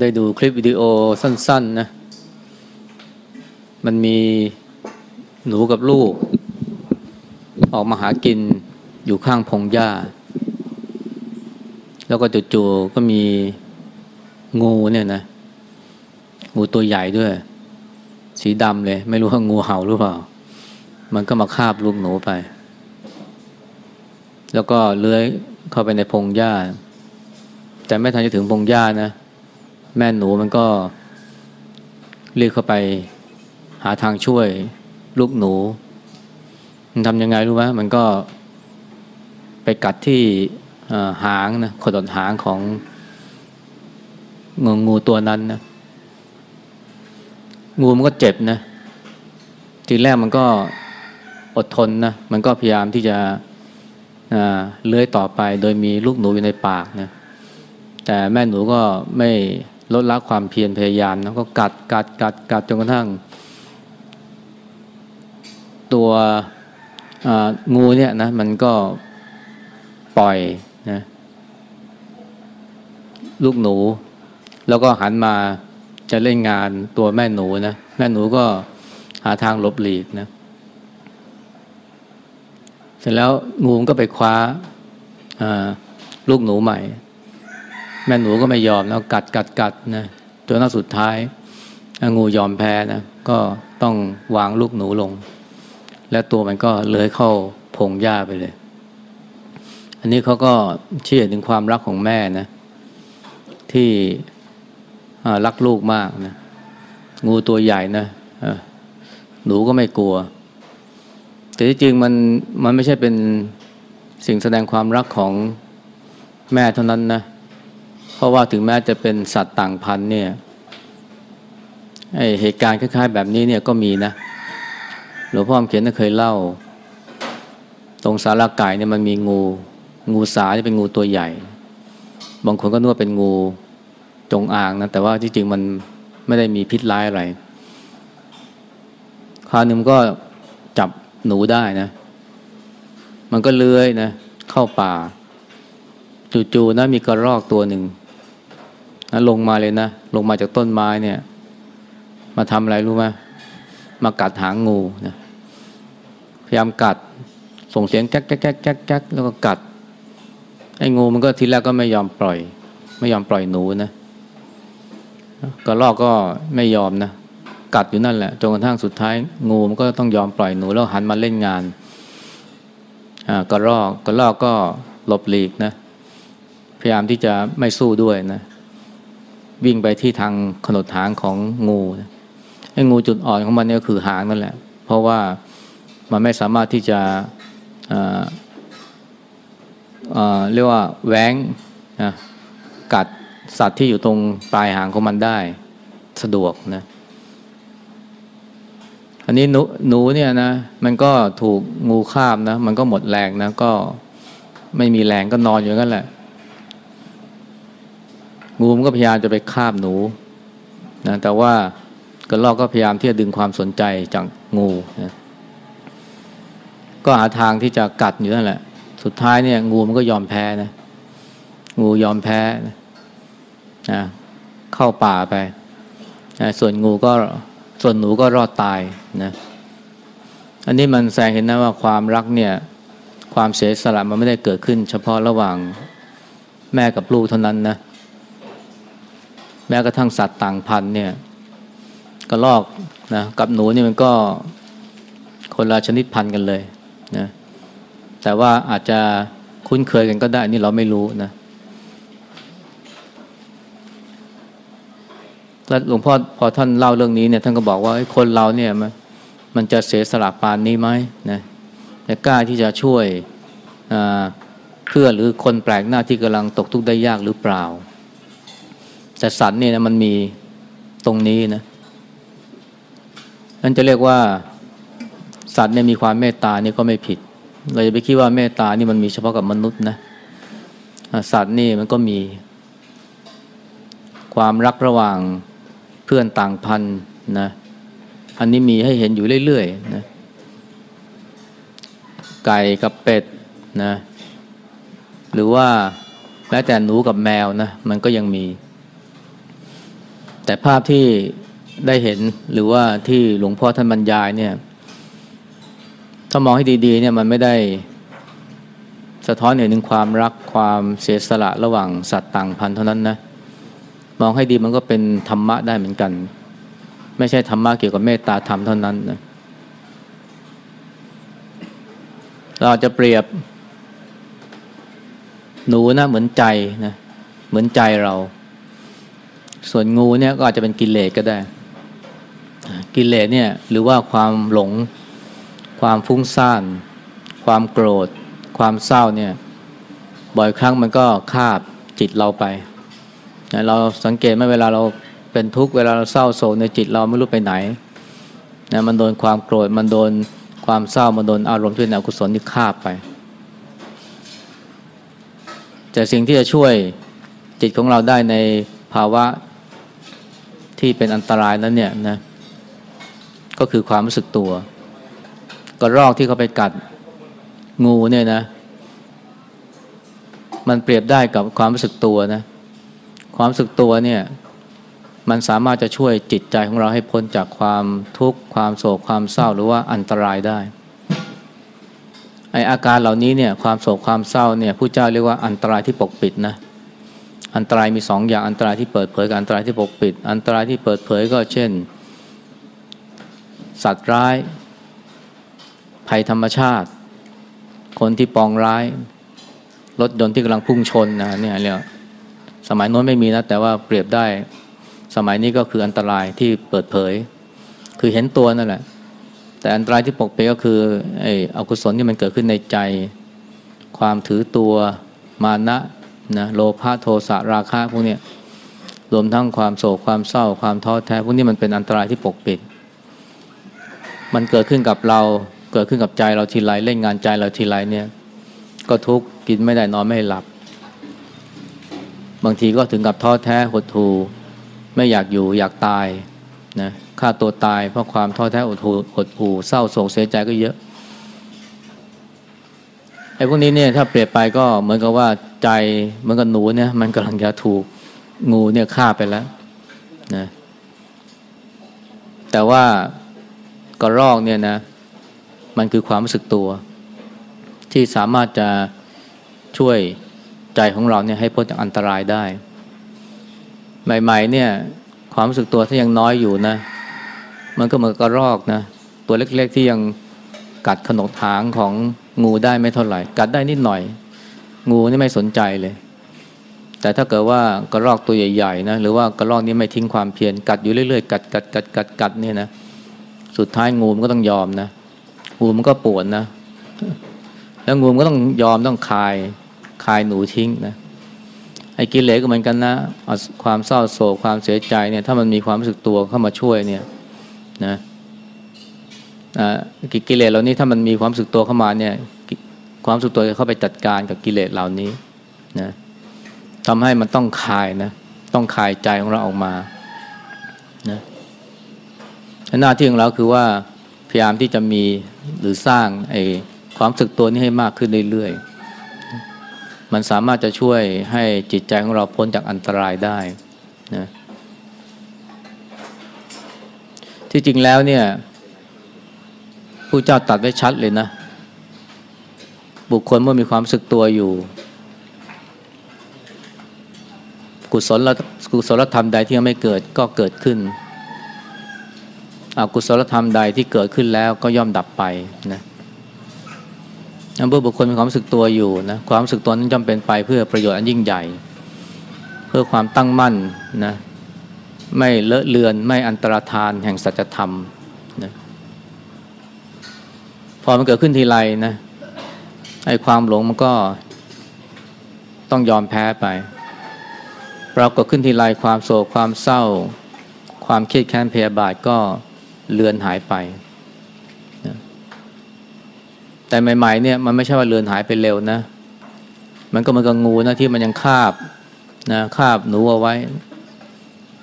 ได้ดูคลิปวิดีโอสั้นๆนะมันมีหนูกับลูก ออกมาหากินอยู่ข้างพงหญ้า แล้วก็จู่ๆก็มีงูเนี่ยนะ งูตัวใหญ่ด้วย สีดำเลย ไม่รู้ว่างูเห่าหรือเปล่า มันก็มาคาบลูกหนูไป แล้วก็เลื้อยเข้าไปในพงหญ้า แต่ไม่ทันจะถึงพงหญ้านะ แม่หนูมันก็เรียกเข้าไปหาทางช่วยลูกหนู มันทำยังไงรู้ไหมมันก็ไปกัดที่หางนะขดหางของงูงูตัวนั้นนะงูมันก็เจ็บนะทีแรกมันก็อดทนนะมันก็พยายามที่จะเลื้อยต่อไป โดยมีลูกหนูอยู่ในปากนะแต่แม่หนูก็ไม่ ลดละความเพียรพยายามนะก็กัดกัดกัดกัดจนกระทั่ง ตัวงูเนี่ยนะมันก็ปล่อยนะลูกหนู แล้วก็หันมาจะเล่นงานตัวแม่หนูนะแม่หนูก็หาทางหลบหลีกนะเสร็จแล้วงูก็ไปคว้าลูกหนูใหม่ แม่หนูก็ไม่ยอมแล้วกัดกัดกัดนะจนน่าสุดท้ายงูยอมแพ้นะก็ต้องวางลูกหนูลง และตัวมันก็เลื้อยเข้าพงหญ้าไปเลย อันนี้เขาก็เชื่อถึงความรักของแม่นะ ที่รักลูกมากนะงูตัวใหญ่นะหนูก็ไม่กลัว แต่ที่จริงมันมันไม่ใช่เป็นสิ่งแสดงความรักของแม่เท่านั้นนะ เพราะว่าถึงแม้จะเป็นสัตว์ต่างพันธุ์เนี่ยเหตุการณ์คล้ายๆ แบบนี้เนี่ยก็มีนะหลวงพ่อเขียนเคยเล่า ตรงสาราไก่เนี่ยมันมีงู งูสาจะเป็นงูตัวใหญ่ บางคนก็นึกว่าเป็นงูจงอางนะแต่ว่าที่จริงมันไม่ได้มีพิษร้ายอะไรคราวนึงก็จับหนูได้นะ มันก็เลื้อยนะ เข้าป่า จู่ๆนะมีกระรอกตัวหนึ่ง นะลงมาเลยนะ ลงมาจากต้นไม้เนี่ย มาทำอะไรรู้ไหมมากัดหางงูนะพยายามกัด ส่งเสียงแก๊กแก๊กแก๊กแก๊กแล้วก็กัด ไอ้งูมันก็ทีแรกก็ไม่ยอมปล่อย ไม่ยอมปล่อยหนูนะกระรอกก็ไม่ยอมนะกัดอยู่นั่นแหละจนกระทั่งสุดท้าย งูมันก็ต้องยอมปล่อยหนูแล้วหันมาเล่นงานอ่ากระรอกกระรอกก็หลบหลีกนะ พยายามที่จะไม่สู้ด้วยนะ วิ่งไปที่ทางขนดหางของงูไอ้งูจุดอ่อนของมันเนี่ยคือหางนั่นแหละ เพราะว่ามันไม่สามารถที่จะเรียกว่าแหวงนะกัดสัตว์ที่อยู่ตรงปลายหางของมันได้สะดวกนะ อันนี้หนูหนูเนี่ยนะ มันก็ถูกงูคาบนะ มันก็หมดแรงนะ ก็ไม่มีแรงก็นอนอยู่นั่นแหละ งูมันก็พยายามจะไปคาบหนูนะแต่ว่ากระรอกก็พยายามที่จะดึงความสนใจจากงูนะก็หาทางที่จะกัดอยู่นั่นแหละ สุดท้ายเนี่ยงูมันก็ยอมแพ้นะ งูยอมแพ้นะนะเข้าป่าไปนะส่วนงูก็ส่วนหนูก็รอดตายนะ อันนี้มันแสดงเห็นนะว่าความรักเนี่ย ความเสียสละมันไม่ได้เกิดขึ้น เฉพาะระหว่างแม่กับลูกเท่านั้นนะ แม้กระทั่งสัตว์ต่างพันธุ์เนี่ยกระลอกนะกับหนูนี่มันก็คนละชนิดพันธุ์กันเลยนะแต่ว่าอาจจะคุ้นเคยกันก็ได้นี่เราไม่รู้นะแล้วหลวงพ่อพอท่านเล่าเรื่องนี้เนี่ยท่านก็บอกว่าคนเราเนี่ยมันมันจะเสียสละปานนี้ไหมนะจะกล้าที่จะช่วยเพื่อหรือคนแปลกหน้าที่กำลังตกทุกข์ได้ยากหรือเปล่า แต่สัตว์เนี่ยนะมันมีตรงนี้นะนั่นจะเรียกว่าสัตว์เนี่ยมีความเมตตานี่ก็ไม่ผิด เราจะไปคิดว่าเมตตานี่มันมีเฉพาะกับมนุษย์นะสัตว์นี่มันก็มี ความรักระหว่างเพื่อนต่างพันนะอันนี้มีให้เห็นอยู่เรื่อยๆนะไก่กับเป็ดนะหรือว่าแม้แต่หนูกับแมวนะมันก็ยังมี แต่ภาพที่ได้เห็นหรือว่าที่หลวงพ่อท่านบรรยายเนี่ย ถ้ามองให้ดีๆเนี่ยมันไม่ได้สะท้อนเห็นถึงความรักความเสียสละระหว่างสัตว์ต่างพันธุ์เท่านั้นนะ มองให้ดีมันก็เป็นธรรมะได้เหมือนกัน ไม่ใช่ธรรมะเกี่ยวกับเมตตาธรรมเท่านั้นนะเราจะเปรียบหนูนะเหมือนใจนะเหมือนใจเรา ส่วนงูเนี่ยก็อาจจะเป็นกิเลสก็ได้ กิเลสเนี่ยหรือว่าความหลง ความฟุ้งซ่าน ความโกรธ ความเศร้าเนี่ยบ่อยครั้งมันก็คาบจิตเราไป เราสังเกตไหมเวลาเราเป็นทุกข์เวลาเราเศร้าโศกในจิตเราไม่รู้ไปไหนนะมันโดนความโกรธมันโดนความเศร้ามันโดนอารมณ์ที่เป็นอกุศลที่คาบไป แต่สิ่งที่จะช่วยจิตของเราได้ในภาวะ ที่เป็นอันตรายนั้นเนี่ยนะก็คือความรู้สึกตัวกระรอกที่เขาไปกัดงูเนี่ยนะ มันเปรียบได้กับความรู้สึกตัวนะ ความรู้สึกตัวเนี่ย มันสามารถจะช่วยจิตใจของเราให้พ้นจากความทุกข์ความโศกความเศร้าหรือว่าอันตรายได้ไออาการเหล่านี้เนี่ยความโศกความเศร้าเนี่ยผู้เจ้าเรียกว่าอันตรายที่ปกปิดนะ อันตรายมีสองอย่างอันตรายที่เปิดเผยกับอันตรายที่ปกปิด อันตรายที่เปิดเผยก็เช่น สัตว์ร้าย ภัยธรรมชาติ คนที่ปองร้าย รถยนต์ที่กำลังพุ่งชนนะเนี่ยเรียกสมัยโน้นไม่มีนะ แต่ว่าเปรียบได้สมัยนี้ก็คืออันตรายที่เปิดเผย คือเห็นตัวนั่นแหละ แต่อันตรายที่ปกปิดก็คือไอ้อกุศลที่มันเกิดขึ้นในใจ ความถือตัวมานะ นะโลภะโทสะราคะพวกนี้รวมทั้งความโศกความเศร้าความท้อแท้ พวกนี้มันเป็นอันตรายที่ปกปิด มันเกิดขึ้นกับเราเกิดขึ้นกับใจเราทีไรเล่นงานใจเราทีไรเนี่ยก็ทุกข์กินไม่ได้นอนไม่หลับ บางทีก็ถึงกับท้อแท้หดหู่ไม่อยากอยู่อยากตายนะฆ่าตัวตายเพราะความท้อแท้อดหูอดหูเศร้าโศกเสียใจก็เยอะไอ้พวกนี้เนี่ยถ้าเปรียบไปก็เหมือนกับว่า ใจเหมือนกับหนูเนี่ย มันกำลังจะถูกงูเนี่ยฆ่าไปแล้วนะแต่ว่ากระรอกเนี่ยนะ มันคือความรู้สึกตัว ที่สามารถจะช่วยใจของเราเนี่ยให้พ้นจากอันตรายได้ ใหม่ ๆ เนี่ย ความรู้สึกตัวถ้ายังน้อยอยู่นะ มันก็เหมือนกระรอกนะตัวเล็กๆที่ยังกัดขนกถางของงูได้ไม่เท่าไหร่ กัดได้นิดหน่อย งูนี่ไม่สนใจเลย แต่ถ้าเกิดว่ากระรอกตัวใหญ่ๆนะหรือว่ากระรอกนี้ไม่ทิ้งความเพียรกัดอยู่เรื่อยๆกัดกัดกัดกัดกัดเนี่ยนะสุดท้ายงูมันก็ต้องยอมนะงูมันก็ปวดนะ แล้วงูมันก็ต้องยอมต้องคายคายหนูทิ้งนะไอ้กิเลสก็เหมือนกันนะความเศร้าโศกความเสียใจเนี่ย ถ้ามันมีความรู้สึกตัวเข้ามาช่วยเนี่ย นะกิเลสเหล่านี้ถ้ามันมีความรู้สึกตัวเข้ามาเนี่ย ความสึกตัวจะเข้าไปจัดการกับกิเลสเหล่านี้นะทำให้มันต้องคายนะ ต้องคายใจของเราออกมานะหน้าที่ของเราคือว่าพยายามที่จะมีหรือสร้างไอ้ความสึกตัวนี้ให้มากขึ้นเรื่อยๆ มันสามารถจะช่วยให้จิตใจของเราพ้นจากอันตรายได้นะที่จริงแล้วเนี่ยผู้เจ้าตัดไว้ชัดเลยนะ บุคคลเมื่อมีความสึกตัวอยู่ กุศลกุศลธรรมใดที่ยังไม่เกิดก็เกิดขึ้นอกุศลธรรมใดที่เกิดขึ้นแล้วก็ย่อมดับไปนะเมื่อบุคคลมีความรู้สึกตัวอยู่นะความรู้สึกตัวนั้นจำเป็นไปเพื่อประโยชน์อันยิ่งใหญ่ เพื่อความตั้งมั่นนะไม่เลอะเลือนไม่อันตรธานแห่งสัจธรรมนะพอมันเกิดขึ้นทีไรนะ ไอ้ความหลงมันก็ต้องยอมแพ้ไปปรากฏขึ้นทีไรความโศกความเศร้า ความเครียดแค้นพยาบาทก็เลือนหายไป แต่ใหม่ๆเนี่ยมันไม่ใช่ว่าเลือนหายไปเร็วนะ มันก็เหมือนกับงูนะที่มันยังคาบนะคาบหนูเอาไว้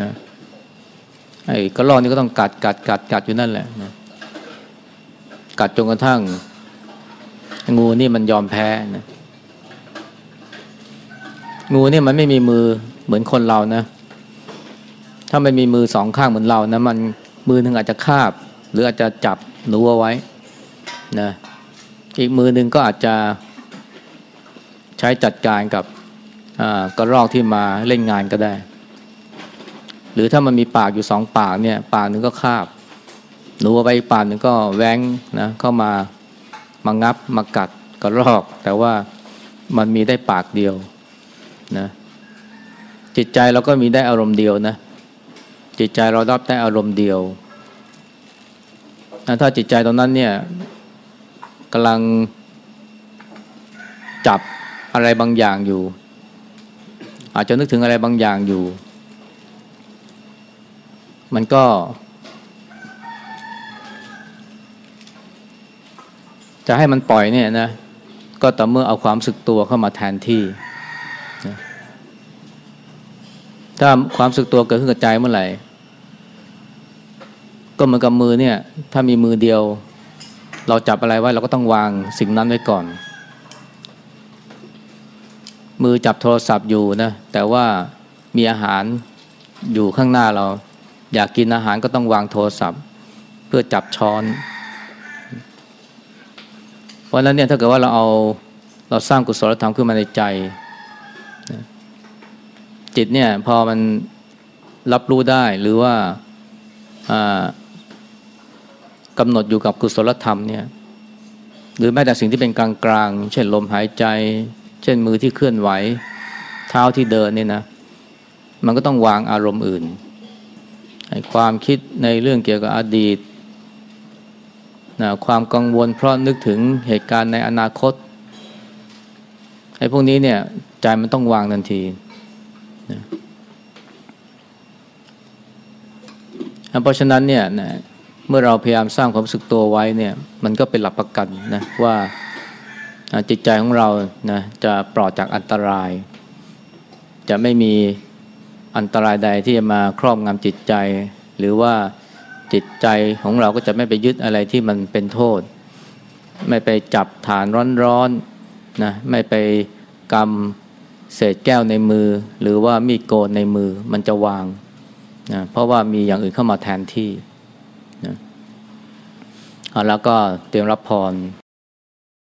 นะไอ้กระรอกนี่ก็ต้องกัดกัดกัดกัดอยู่นั่นแหละนะกัดจนกระทั่ง งูนี่มันยอมแพ้นะงูนี่มันไม่มีมือเหมือนคนเรานะ ถ้าไม่มีมือสองข้างเหมือนเรานะมันมือหนึ่งอาจจะคาบ หรืออาจจะจับหนูเอาไว้นะอีกมือหนึ่งก็อาจจะใช้จัดการกับกระรอกที่มาเล่นงานก็ได้ หรือถ้ามันมีปากอยู่สองปากเนี่ย ปากหนึ่งก็คาบ หนูเอาไปอีกปากหนึ่งก็แว้งนะเข้ามา มางับมากัดกระรอก แต่ว่ามันมีได้ปากเดียวนะจิตใจเราก็มีได้อารมณ์เดียวนะ จิตใจเรารับได้อารมณ์เดียวนะถ้าจิตใจตรงนั้นเนี่ยกำลังจับอะไรบางอย่างอยู่ อาจจะนึกถึงอะไรบางอย่างอยู่ มันก็ จะให้มันปล่อยเนี่ยนะก็ต่อเมื่อเอาความสึกตัวเข้ามาแทนที่ ถ้าความสึกตัวเกิดขึ้นกับใจเมื่อไหร่ ก็เหมือนกับมือเนี่ย ถ้ามีมือเดียว เราจับอะไรไว้เราก็ต้องวางสิ่งนั้นไว้ก่อน มือจับโทรศัพท์อยู่นะแต่ว่ามีอาหารอยู่ข้างหน้าเรา อยากกินอาหารก็ต้องวางโทรศัพท์ เพื่อจับช้อน เพราะนั้นเนี่ยถ้าเกิดว่าเราเอาเราสร้างกุศลธรรมขึ้นมาในใจ จิตเนี่ยพอมันรับรู้ได้หรือว่ากำหนดอยู่กับกุศลธรรมเนี่ยหรือแม้แต่สิ่งที่เป็นกลางกลางเช่นลมหายใจ เช่นมือที่เคลื่อนไหว เท้าที่เดินเนี่ยนะ มันก็ต้องวางอารมณ์อื่นความคิดในเรื่องเกี่ยวกับอดีต นะความกังวลเพราะนึกถึงเหตุการณ์ในอนาคตไอ้พวกนี้เนี่ยใจมันต้องวางทันทีนะเพราะฉะนั้นเนี่ยนะเมื่อเราพยายามสร้างความรู้สึกตัวไว้เนี่ยมันก็เป็นหลักประกันนะว่าจิตใจของเรานะจะปลอดจากอันตราย จะไม่มีอันตรายใดที่จะมาครอบงำจิตใจ หรือว่า จิตใจของเราก็จะไม่ไปยึดอะไรที่มันเป็นโทษ ไม่ไปจับฐานร้อนๆนะไม่ไปกำเศษแก้วในมือ หรือว่ามีดโกนในมือมันจะวางนะเพราะว่ามีอย่างอื่นเข้ามาแทนที่นะแล้วก็เตรียมรับพร